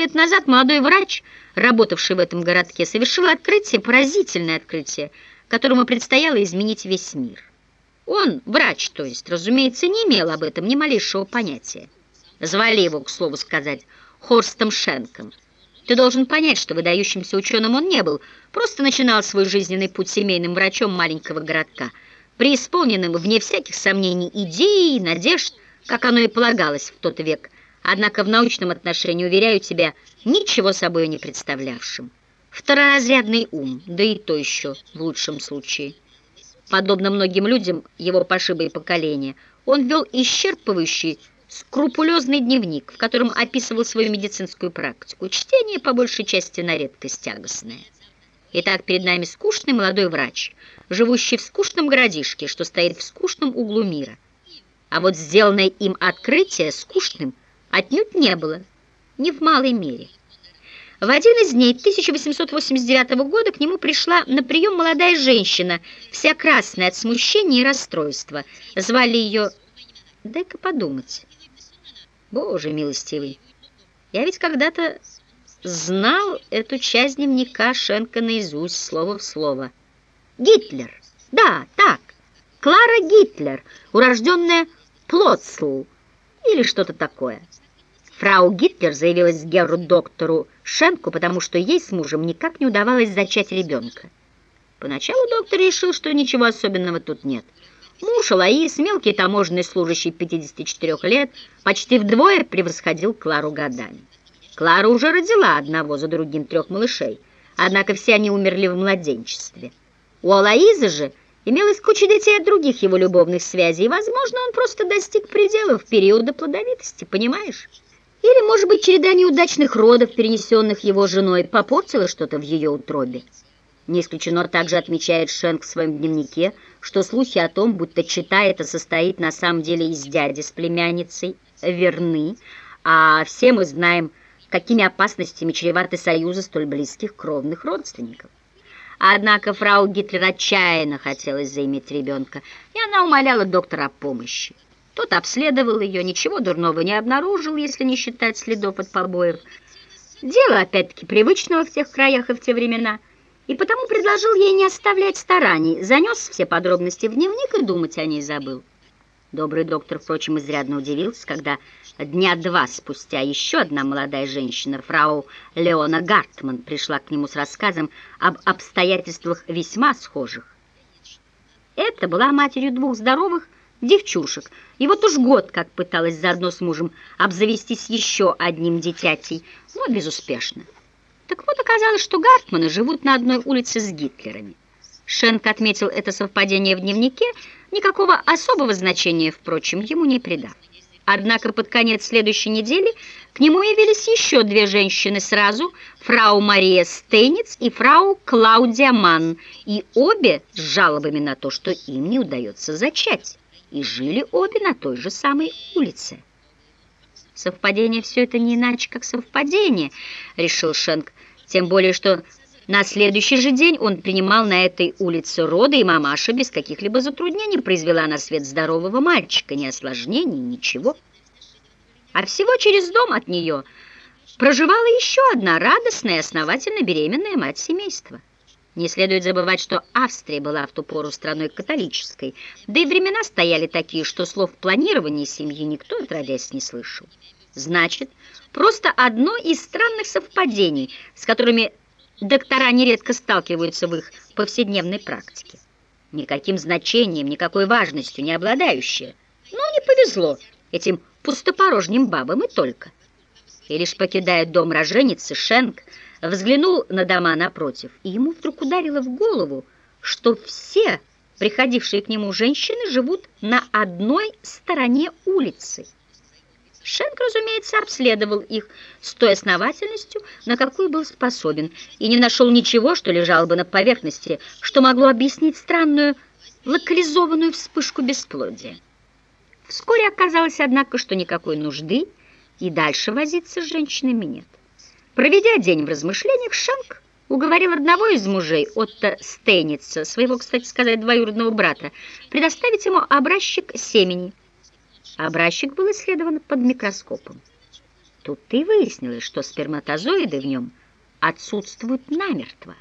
лет назад молодой врач, работавший в этом городке, совершил открытие, поразительное открытие, которому предстояло изменить весь мир. Он, врач, то есть, разумеется, не имел об этом ни малейшего понятия. Звали его, к слову сказать, Хорстом Шенком. Ты должен понять, что выдающимся ученым он не был, просто начинал свой жизненный путь семейным врачом маленького городка, преисполненным, вне всяких сомнений, идей и надежд, как оно и полагалось в тот век, однако в научном отношении, уверяю тебя, ничего собой не представлявшим. Второразрядный ум, да и то еще в лучшем случае. Подобно многим людям его пошибые поколения, он вел исчерпывающий, скрупулезный дневник, в котором описывал свою медицинскую практику. Чтение, по большей части, на редкость тягостное. Итак, перед нами скучный молодой врач, живущий в скучном городишке, что стоит в скучном углу мира. А вот сделанное им открытие скучным отнюдь не было, ни в малой мере. В один из дней 1889 года к нему пришла на прием молодая женщина, вся красная от смущения и расстройства. Звали ее... Дай-ка подумать. Боже милостивый, я ведь когда-то знал эту часть дневника Шенка наизусть, слово в слово. Гитлер, да, так, Клара Гитлер, урожденная Плотсл или что-то такое. Фрау Гитлер заявилась к Геру доктору Шенку, потому что ей с мужем никак не удавалось зачать ребенка. Поначалу доктор решил, что ничего особенного тут нет – Муж Алаис, мелкий таможенный служащий 54 лет, почти вдвое превосходил Клару годами. Клара уже родила одного за другим трех малышей, однако все они умерли в младенчестве. У Алаиза же имелась куча детей от других его любовных связей, и, возможно, он просто достиг пределов периода плодовитости, понимаешь? Или, может быть, череда неудачных родов, перенесенных его женой, попортила что-то в ее утробе. Не исключено также отмечает Шенк в своем дневнике, что слухи о том, будто чита это состоит на самом деле из дяди с племянницей, верны, а все мы знаем, какими опасностями чреваты союзы столь близких кровных родственников. Однако фрау Гитлер отчаянно хотелось заиметь ребенка, и она умоляла доктора о помощи. Тот обследовал ее, ничего дурного не обнаружил, если не считать следов от побоев. Дело, опять-таки, привычного в тех краях и в те времена – и потому предложил ей не оставлять стараний, занес все подробности в дневник и думать о ней забыл. Добрый доктор, впрочем, изрядно удивился, когда дня два спустя еще одна молодая женщина, фрау Леона Гартман, пришла к нему с рассказом об обстоятельствах весьма схожих. Это была матерью двух здоровых девчушек, и вот уж год как пыталась заодно с мужем обзавестись еще одним дитятей, но безуспешно. Так вот, оказалось, что Гартманы живут на одной улице с Гитлерами. Шенк отметил это совпадение в дневнике, никакого особого значения, впрочем, ему не придав. Однако под конец следующей недели к нему явились еще две женщины сразу, фрау Мария Стейниц и фрау Клаудия Манн, и обе с жалобами на то, что им не удается зачать, и жили обе на той же самой улице. Совпадение все это не иначе, как совпадение, решил Шенк, тем более, что на следующий же день он принимал на этой улице роды, и мамаша без каких-либо затруднений произвела на свет здорового мальчика, ни осложнений, ничего. А всего через дом от нее проживала еще одна радостная и основательно беременная мать семейства. Не следует забывать, что Австрия была в ту пору страной католической, да и времена стояли такие, что слов планирования семьи никто, отродясь, не слышал. Значит, просто одно из странных совпадений, с которыми доктора нередко сталкиваются в их повседневной практике. Никаким значением, никакой важностью не обладающее. Но не повезло этим пустопорожним бабам и только. И лишь покидая дом роженицы, Шенк взглянул на дома напротив, и ему вдруг ударило в голову, что все приходившие к нему женщины живут на одной стороне улицы. Шенк, разумеется, обследовал их с той основательностью, на какую был способен, и не нашел ничего, что лежало бы на поверхности, что могло объяснить странную локализованную вспышку бесплодия. Вскоре оказалось, однако, что никакой нужды и дальше возиться с женщинами нет. Проведя день в размышлениях, Шенк уговорил одного из мужей, Отто Стейница, своего, кстати сказать, двоюродного брата, предоставить ему образчик семени – Образчик был исследован под микроскопом. Тут-то и выяснилось, что сперматозоиды в нем отсутствуют намертво.